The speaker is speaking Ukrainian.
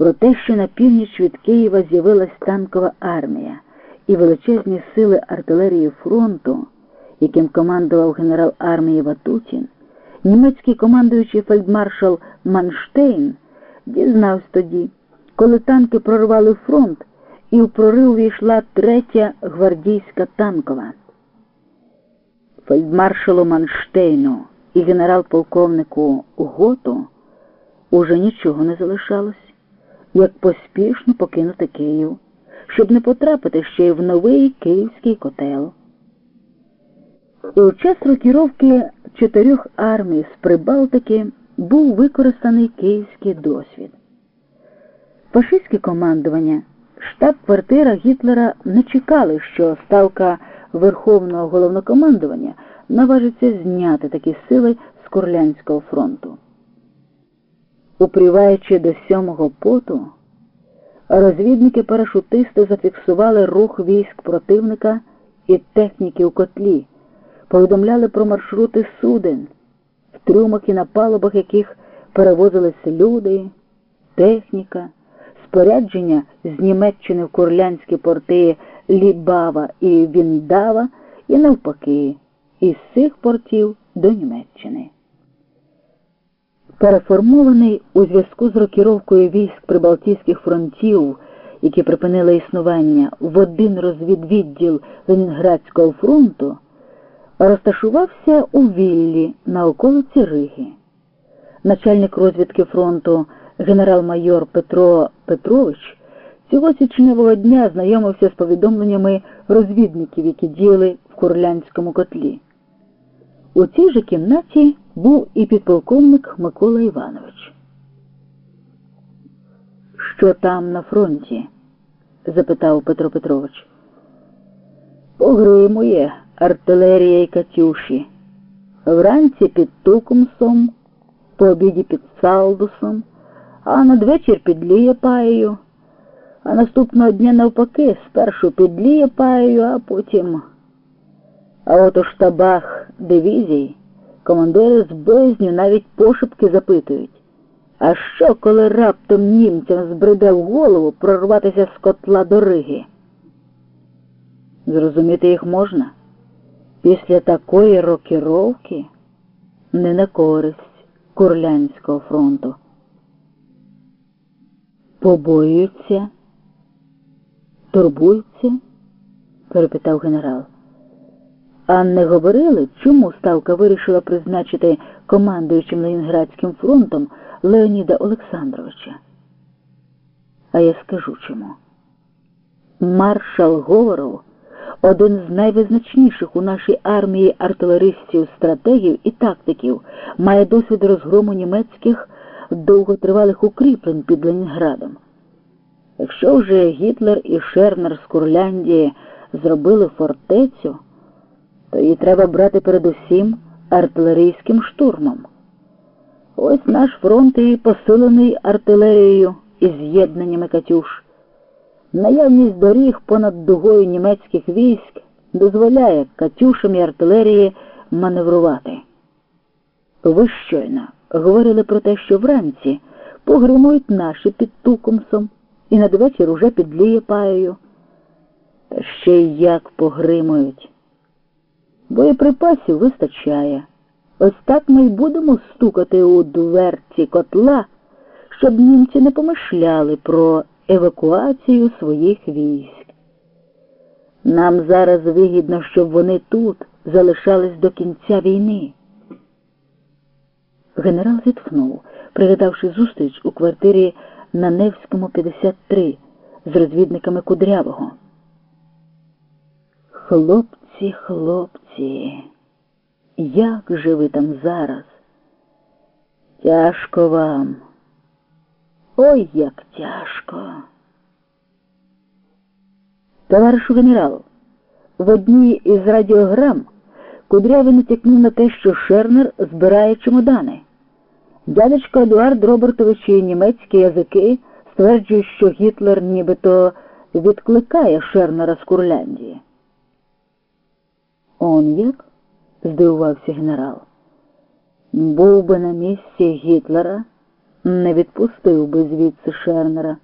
про те, що на північ від Києва з'явилась танкова армія і величезні сили артилерії фронту, яким командував генерал армії Ватутін, німецький командуючий фельдмаршал Манштейн дізнався тоді, коли танки прорвали фронт і в прорив війшла третя гвардійська танкова. Фельдмаршалу Манштейну і генерал-полковнику Готу уже нічого не залишалось, як поспішно покинути Київ, щоб не потрапити ще й в новий київський котел. У час рокіровки чотирьох армій з Прибалтики був використаний київський досвід. Фашистське командування, штаб-квартира Гітлера не чекали, що ставка Верховного головнокомандування наважиться зняти такі сили з Курлянського фронту. Упріваючи до сьомого поту, розвідники-парашутисти зафіксували рух військ противника і техніки у котлі, повідомляли про маршрути суден, в трюмах і на палубах яких перевозились люди, техніка, спорядження з Німеччини в курлянські порти Лібава і Віндава і навпаки, із цих портів до Німеччини. Переформований у зв'язку з рокіровкою військ прибалтійських фронтів, які припинили існування в один розвідвідділ Ленінградського фронту, розташувався у Віллі на околиці Риги. Начальник розвідки фронту генерал-майор Петро Петрович цього січневого дня знайомився з повідомленнями розвідників, які діяли в Курлянському котлі. У цій же кімнаті був і підполковник Микола Іванович. Що там на фронті? запитав Петро Петрович. Погримує артилерія й Катюші. Вранці під Тукумсом, по обіді під Салдусом, а надвечір під Лієпаєю, а наступного дня навпаки спершу під Лієпаєю, а потім. А от у штабах дивізій командири з боязню навіть пошепки запитують. А що, коли раптом німцям збреде в голову прорватися з котла до Риги? Зрозуміти їх можна? Після такої рокіровки не на користь Курлянського фронту. Побоюються, турбуються? перепитав генерал. А не говорили, чому Ставка вирішила призначити командуючим Ленінградським фронтом Леоніда Олександровича? А я скажу чому. Маршал Говоров один з найвизначніших у нашій армії артилеристів, стратегів і тактиків, має досвід розгрому німецьких довготривалих укріплень під Ленінградом. Якщо вже Гітлер і Шернер з Курляндії зробили фортецю, то її треба брати передусім артилерійським штурмом. Ось наш фронт і посилений артилерією і з'єднаннями Катюш. Наявність доріг понад дугою німецьких військ дозволяє Катюшам і артилерії маневрувати. Ви щойно говорили про те, що вранці погримують наші під Тукумсом і надвечір уже під Лієпаєю. Та ще й як погримують. Боєприпасів вистачає. Ось так ми й будемо стукати у дверці котла, щоб німці не помишляли про евакуацію своїх військ. Нам зараз вигідно, щоб вони тут залишались до кінця війни. Генерал зітхнув, пригадавши зустріч у квартирі на Невському 53 з розвідниками Кудрявого. Хлопці, хлопці, як же ви там зараз? Тяжко вам. Ой, як тяжко. Товаришу генерал, в одній із радіограм Кудрявий натякнув на те, що Шернер збирає чемодани. Дядечко Едуард Робертович і німецькі язики стверджують, що Гітлер нібито відкликає Шернера з Курляндії. Он як? здивувався генерал. Був би на місці Гітлера, Не відпустив би звідси Шернера.